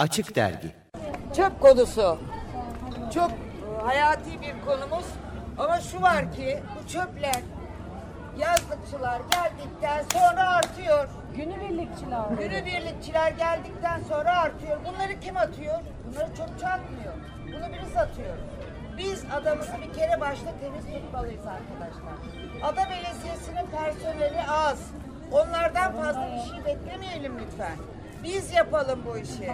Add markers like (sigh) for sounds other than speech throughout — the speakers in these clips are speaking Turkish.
Açık Dergi Çöp konusu. Çok hayati bir konumuz. Ama şu var ki bu çöpler yazlıkçılar geldikten sonra artıyor. Günübirlikçiler. Günübirlikçiler geldikten sonra artıyor. Bunları kim atıyor? Bunları çöpçü atmıyor. Bunu birisi atıyor. Biz adamızı bir kere başta temiz tutmalıyız arkadaşlar. Ada Belediyesi'nin personeli az. Onlardan fazla bir şey beklemeyelim lütfen. Biz yapalım bu işi.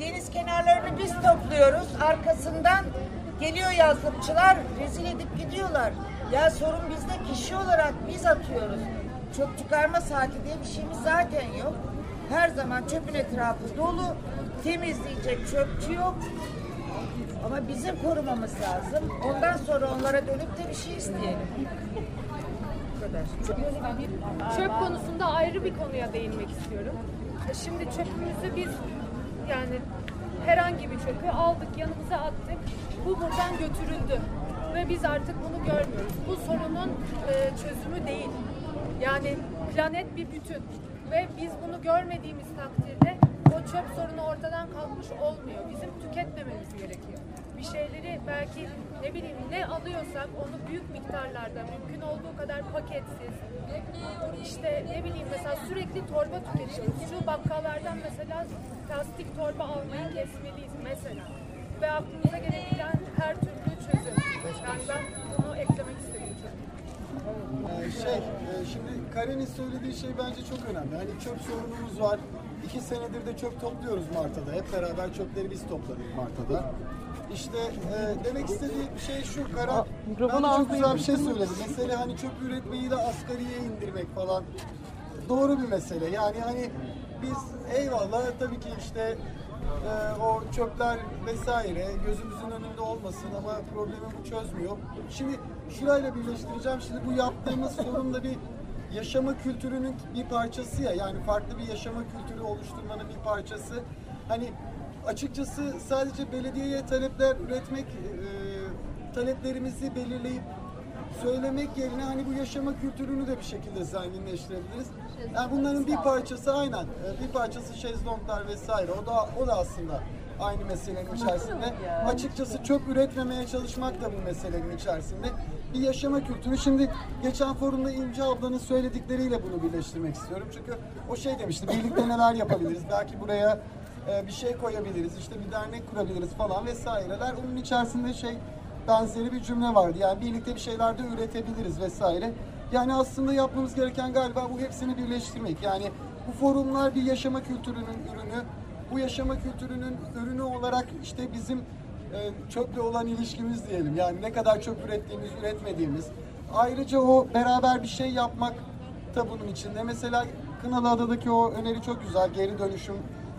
Deniz kenarlarını biz topluyoruz. Arkasından geliyor yazlıkçılar rezil edip gidiyorlar. Ya sorun bizde kişi olarak biz atıyoruz. Çöp çıkarma saati diye bir şeyimiz zaten yok. Her zaman çöpün etrafı dolu. Temizleyecek çöpçü yok. Ama bizim korumamız lazım. Ondan sonra onlara dönüp de bir şey isteyelim. Bu kadar. Çöp konusunda ayrı bir konuya değinmek istiyorum. Şimdi çöpümüzü biz yani herhangi bir çöpü aldık yanımıza attık. Bu buradan götürüldü. Ve biz artık bunu görmüyoruz. Bu sorunun e, çözümü değil. Yani planet bir bütün. Ve biz bunu görmediğimiz takdirde o çöp sorunu ortadan kalkmış olmuyor. Bizim tüketmememiz gerekiyor. Bir şeyleri belki ne bileyim ne alıyorsak onu büyük miktarlarda mümkün olduğu kadar paketsiz işte ne bileyim mesela sürekli torba tüketiyoruz. Şu bakkallardan mesela plastik torba almayı kesmeliyiz mesela. Ve aklımıza gelebilen her türlü çözüm. Yani ben bunu eklemek istedim. Ee, şey, e, şimdi Karen'in söylediği şey bence çok önemli. Hani çöp sorunumuz var. İki senedir de çöp topluyoruz Marta'da. Hep beraber çöpleri biz topladık Marta'da. İşte e, demek istediği şey şu Karen. Bence çok güzel bir şey söyledi. Mesele hani çöp üretmeyi de asgariye indirmek falan. Doğru bir mesele. Yani hani biz eyvallah tabii ki işte e, o çöpler vesaire gözümüzün önünde olmasın ama problemi bu çözmüyor. Şimdi şurayla birleştireceğim. Şimdi bu yaptığımız (laughs) sorun da bir yaşama kültürünün bir parçası ya. Yani farklı bir yaşama kültürü oluşturmanın bir parçası. Hani açıkçası sadece belediyeye talepler üretmek, e, taleplerimizi belirleyip söylemek yerine hani bu yaşama kültürünü de bir şekilde zenginleştirebiliriz. Yani bunların bir parçası aynen, e, bir parçası şezlonglar vesaire. O da o da aslında aynı meselenin içerisinde. Açıkçası çöp üretmemeye çalışmak da bu meselenin içerisinde. Bir yaşama kültürü. Şimdi geçen forumda İnce ablanın söyledikleriyle bunu birleştirmek istiyorum. Çünkü o şey demişti, birlikte neler yapabiliriz? Belki buraya e, bir şey koyabiliriz, işte bir dernek kurabiliriz falan vesaireler. Onun içerisinde şey benzeri bir cümle vardı. Yani birlikte bir şeyler de üretebiliriz vesaire. Yani aslında yapmamız gereken galiba bu hepsini birleştirmek. Yani bu forumlar bir yaşama kültürünün ürünü. Bu yaşama kültürünün ürünü olarak işte bizim e, çöple olan ilişkimiz diyelim. Yani ne kadar çöp ürettiğimiz, üretmediğimiz. Ayrıca o beraber bir şey yapmak da bunun içinde. Mesela Kınalıada'daki o öneri çok güzel. Geri dönüşüm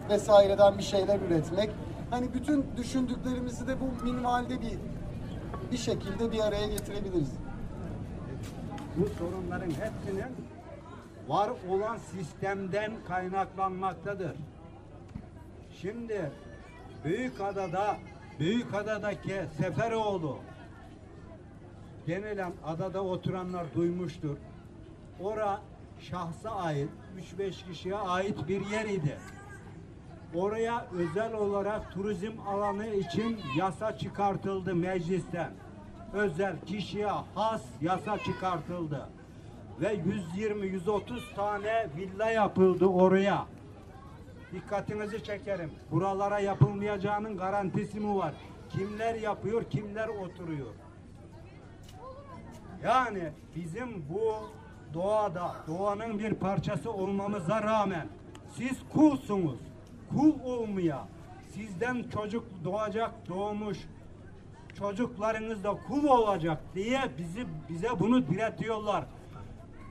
vesaireden bir şeyler üretmek. Hani bütün düşündüklerimizi de bu minimalde bir bir şekilde bir araya getirebiliriz. bu sorunların hepsinin var olan sistemden kaynaklanmaktadır. Şimdi Büyükada'da Büyükada'daki Seferoğlu denilen adada oturanlar duymuştur. Ora şahsa ait 3-5 kişiye ait bir yer idi. Oraya özel olarak turizm alanı için yasa çıkartıldı meclisten. Özel kişiye has yasa çıkartıldı. Ve 120-130 tane villa yapıldı oraya. Dikkatinizi çekerim. Buralara yapılmayacağının garantisi mi var? Kimler yapıyor, kimler oturuyor? Yani bizim bu doğada, doğanın bir parçası olmamıza rağmen siz kulsunuz. Kul olmaya, sizden çocuk doğacak, doğmuş, çocuklarınız da kul olacak diye bizi bize bunu diretiyorlar.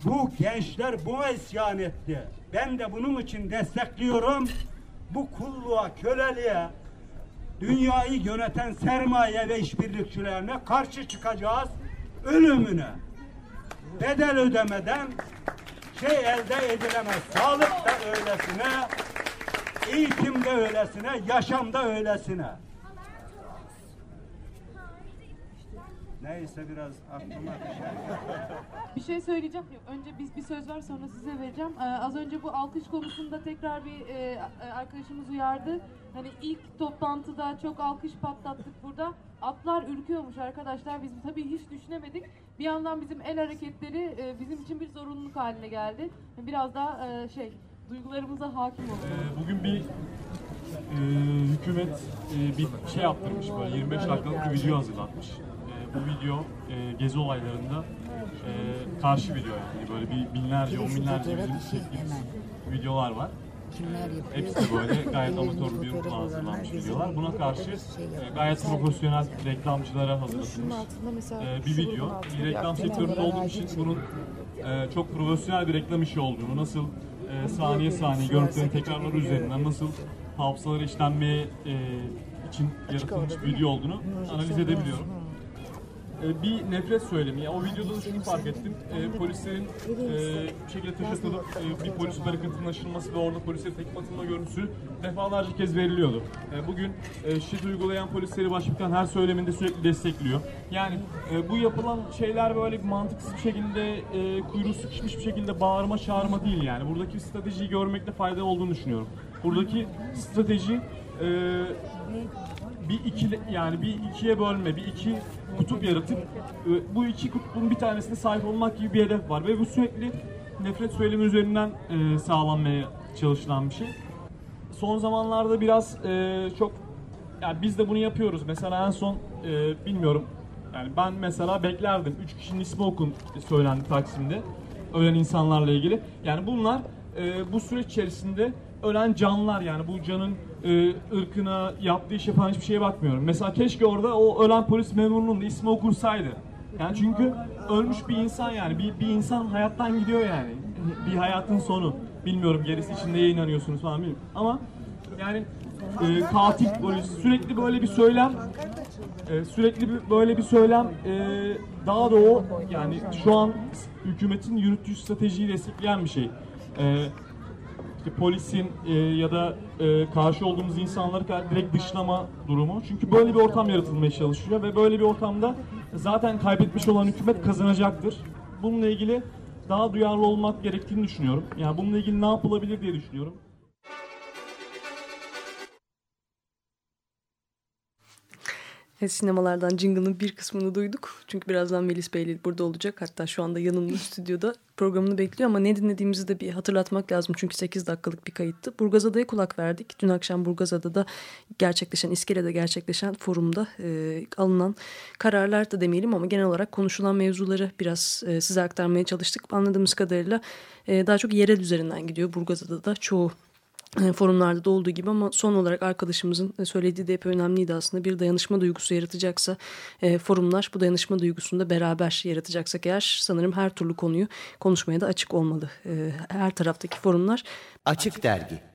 Bu gençler buna isyan etti. Ben de bunun için destekliyorum. Bu kulluğa, köleliğe, dünyayı yöneten sermaye ve işbirlikçilerine karşı çıkacağız. Ölümüne bedel ödemeden şey elde edilemez. Sağlık da öylesine, eğitim de öylesine, yaşam da öylesine. Neyse biraz aklıma. Bir şey söyleyeceğim. Yok, Önce biz bir söz var sonra size vereceğim. Ee, az önce bu alkış konusunda tekrar bir e, arkadaşımız uyardı. Hani ilk toplantıda çok alkış patlattık burada. Atlar ürküyormuş arkadaşlar. Biz tabii hiç düşünemedik. Bir yandan bizim el hareketleri e, bizim için bir zorunluluk haline geldi. Biraz daha e, şey duygularımıza hakim olalım. Ee, Bugün bir e, hükümet e, bir şey yaptırmış böyle 25 dakikalık bir video hazırlatmış. E, bu video e, gezi olaylarında e, karşı video yani böyle bir binlerce, on binlerce bizim çektiğimiz videolar var. Kimler yapıyor? Hepsi böyle gayet amatör bir grupla hazırlanmış videolar. Buna karşı e, gayet profesyonel reklamcılara hazırlatılmış e, bir video. Bir reklam sektöründe olduğum için bunun e, çok profesyonel bir reklam işi olduğunu, nasıl e, saniye saniye görüntülerin tekrarları üzerinden nasıl hafızaları işlenmeye e, için yaratılmış bir video olduğunu analiz edebiliyorum. E, bir nefret söylemi. Yani o videoda da şunu fark ettim. E, polislerin e, bir şekilde taş atılıp e, bir polis barikatının aşılması ve orada polislere tekme atılma görüntüsü defalarca kez veriliyordu. E, bugün e, şiddet uygulayan polisleri başbakan her söyleminde sürekli destekliyor. Yani e, bu yapılan şeyler böyle mantıksız bir şekilde e, kuyruğu sıkışmış bir şekilde bağırma çağırma değil yani. Buradaki stratejiyi görmekte fayda olduğunu düşünüyorum. Buradaki strateji e, bir ikili yani bir ikiye bölme, bir iki kutup yaratıp e, bu iki kutbun bir tanesine sahip olmak gibi bir hedef var ve bu sürekli nefret söylemi üzerinden e, sağlanmaya çalışılan bir şey. Son zamanlarda biraz e, çok yani biz de bunu yapıyoruz. Mesela en son bilmiyorum yani ben mesela beklerdim. Üç kişinin ismi okun söylendi Taksim'de. Ölen insanlarla ilgili. Yani bunlar e, bu süreç içerisinde ölen canlar yani bu canın e, ırkına, yaptığı işe falan hiçbir şeye bakmıyorum. Mesela keşke orada o ölen polis memurunun da ismi okunsaydı. Yani çünkü ölmüş bir insan yani bir, bir insan hayattan gidiyor yani. Bir hayatın sonu. Bilmiyorum gerisi için neye inanıyorsunuz falan bilmiyorum. Ama yani e, katil polis sürekli böyle bir söylem e, sürekli bir, böyle bir söylem e, daha da o yani şu an hükümetin yürüttüğü stratejiyi destekleyen bir şey. E, polisin e, ya da e, karşı olduğumuz insanları direkt dışlama durumu. Çünkü böyle bir ortam yaratılmaya çalışıyor ve böyle bir ortamda zaten kaybetmiş olan hükümet kazanacaktır. Bununla ilgili daha duyarlı olmak gerektiğini düşünüyorum. Yani bununla ilgili ne yapılabilir diye düşünüyorum. Sinemalardan Jingle'ın bir kısmını duyduk. Çünkü birazdan Melis Bey burada olacak. Hatta şu anda yanımda (laughs) stüdyoda programını bekliyor ama ne dinlediğimizi de bir hatırlatmak lazım. Çünkü 8 dakikalık bir kayıttı. Burgazada'ya kulak verdik. Dün akşam Burgazada'da gerçekleşen, İskele'de gerçekleşen forumda e, alınan kararlar da demeyelim ama genel olarak konuşulan mevzuları biraz e, size aktarmaya çalıştık. Anladığımız kadarıyla e, daha çok yerel üzerinden gidiyor. Burgazada'da çoğu forumlarda da olduğu gibi ama son olarak arkadaşımızın e, söylediği de hep önemliydi aslında. Bir dayanışma duygusu yaratacaksa e, forumlar bu dayanışma duygusunu da beraber yaratacaksak eğer sanırım her türlü konuyu konuşmaya da açık olmalı. E, her taraftaki forumlar Açık Dergi